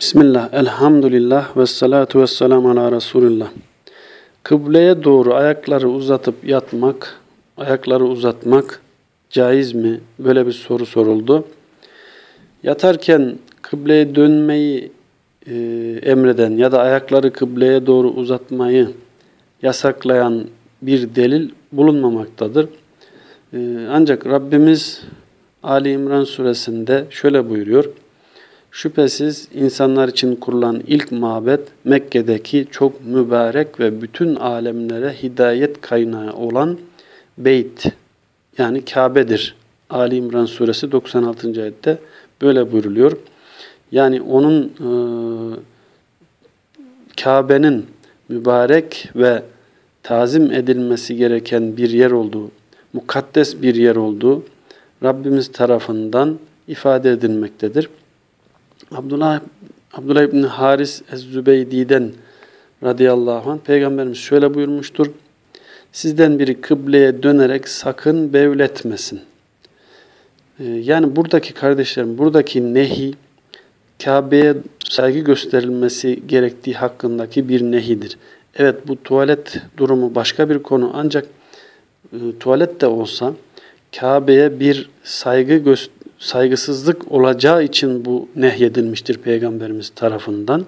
Bismillah, elhamdülillah ve salatu ve selamu ala Resulillah. Kıbleye doğru ayakları uzatıp yatmak, ayakları uzatmak caiz mi? Böyle bir soru soruldu. Yatarken kıbleye dönmeyi e, emreden ya da ayakları kıbleye doğru uzatmayı yasaklayan bir delil bulunmamaktadır. E, ancak Rabbimiz Ali İmran suresinde şöyle buyuruyor. Şüphesiz insanlar için kurulan ilk mabet Mekke'deki çok mübarek ve bütün alemlere hidayet kaynağı olan Beyt yani Kabe'dir. Ali İmran suresi 96. ayette böyle buyruluyor. Yani onun e, Kabe'nin mübarek ve tazim edilmesi gereken bir yer olduğu, mukaddes bir yer olduğu Rabbimiz tarafından ifade edilmektedir. Abdullah Abdullah İbni Haris Ez-Zübeydi'den radıyallahu anh Peygamberimiz şöyle buyurmuştur. Sizden biri kıbleye dönerek sakın bevletmesin. Ee, yani buradaki kardeşlerim, buradaki nehi Kabe'ye saygı gösterilmesi gerektiği hakkındaki bir nehidir. Evet bu tuvalet durumu başka bir konu ancak e, tuvalet de olsa Kabe'ye bir saygı göster saygısızlık olacağı için bu nehyedilmiştir Peygamberimiz tarafından.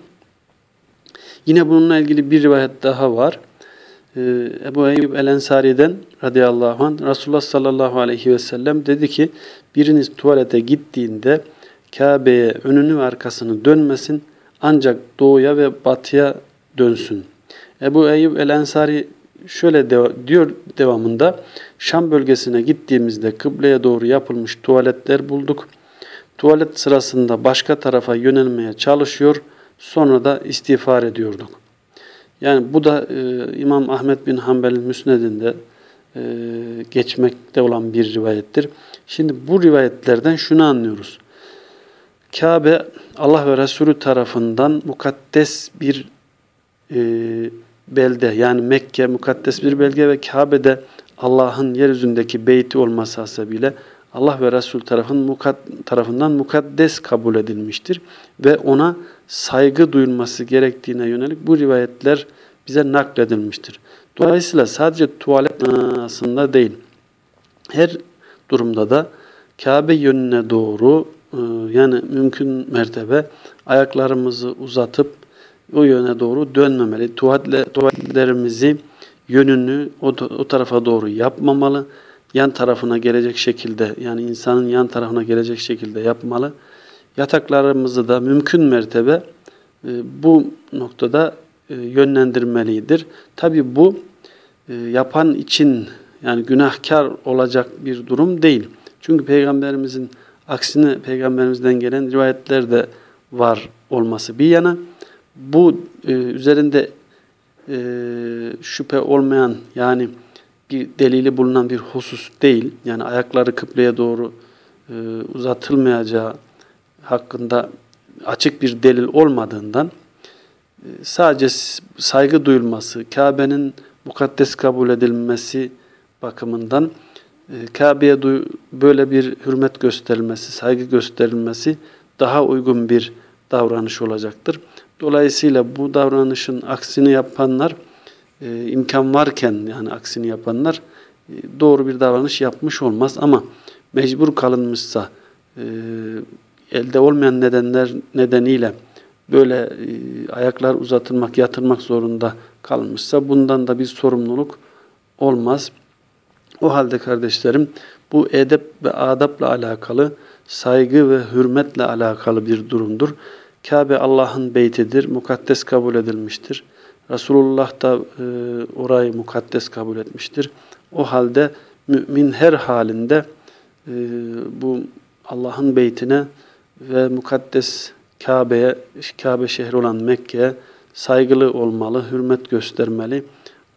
Yine bununla ilgili bir rivayet daha var. Ee, Ebu Eyyub el-Ensari'den radıyallahu anh Resulullah sallallahu aleyhi ve sellem dedi ki biriniz tuvalete gittiğinde Kabe'ye önünü ve arkasını dönmesin ancak doğuya ve batıya dönsün. Ebu Eyyub el-Ensari şöyle de, diyor devamında Şam bölgesine gittiğimizde kıbleye doğru yapılmış tuvaletler bulduk. Tuvalet sırasında başka tarafa yönelmeye çalışıyor. Sonra da istiğfar ediyorduk. Yani bu da e, İmam Ahmet bin Hanbel'in müsnedinde e, geçmekte olan bir rivayettir. Şimdi bu rivayetlerden şunu anlıyoruz. Kabe Allah ve Resulü tarafından mukaddes bir e, belde yani Mekke mukaddes bir belge ve Kabe'de Allah'ın yeryüzündeki beyti olması hasebiyle Allah ve Resul tarafından mukaddes kabul edilmiştir ve ona saygı duyulması gerektiğine yönelik bu rivayetler bize nakledilmiştir. Dolayısıyla sadece tuvalet manasında değil, her durumda da Kabe yönüne doğru e, yani mümkün mertebe ayaklarımızı uzatıp o yöne doğru dönmemeli. Tuvaletle, tuvaletlerimizi yönünü o, o tarafa doğru yapmamalı. Yan tarafına gelecek şekilde yani insanın yan tarafına gelecek şekilde yapmalı. Yataklarımızı da mümkün mertebe e, bu noktada e, yönlendirmelidir. Tabi bu e, yapan için yani günahkar olacak bir durum değil. Çünkü Peygamberimizin aksine Peygamberimizden gelen rivayetler de var olması bir yana bu e, üzerinde e, şüphe olmayan yani bir delili bulunan bir husus değil. Yani ayakları kıbleye doğru e, uzatılmayacağı hakkında açık bir delil olmadığından e, sadece saygı duyulması, Kabe'nin mukaddes kabul edilmesi bakımından e, Kabe'ye böyle bir hürmet gösterilmesi, saygı gösterilmesi daha uygun bir davranış olacaktır. Dolayısıyla bu davranışın aksini yapanlar e, imkan varken yani aksini yapanlar e, doğru bir davranış yapmış olmaz ama mecbur kalınmışsa e, elde olmayan nedenler nedeniyle böyle e, ayaklar uzatılmak, yatırmak zorunda kalmışsa bundan da bir sorumluluk olmaz. O halde kardeşlerim bu edep ve adapla alakalı, saygı ve hürmetle alakalı bir durumdur. Kabe Allah'ın beytidir, mukaddes kabul edilmiştir. Resulullah da e, orayı mukaddes kabul etmiştir. O halde mümin her halinde e, bu Allah'ın beytine ve mukaddes Kabe'ye, Kabe şehri olan Mekke'ye saygılı olmalı, hürmet göstermeli.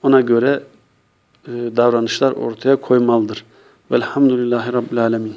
Ona göre e, davranışlar ortaya koymalıdır. Velhamdülillahi Rabbil Alemin.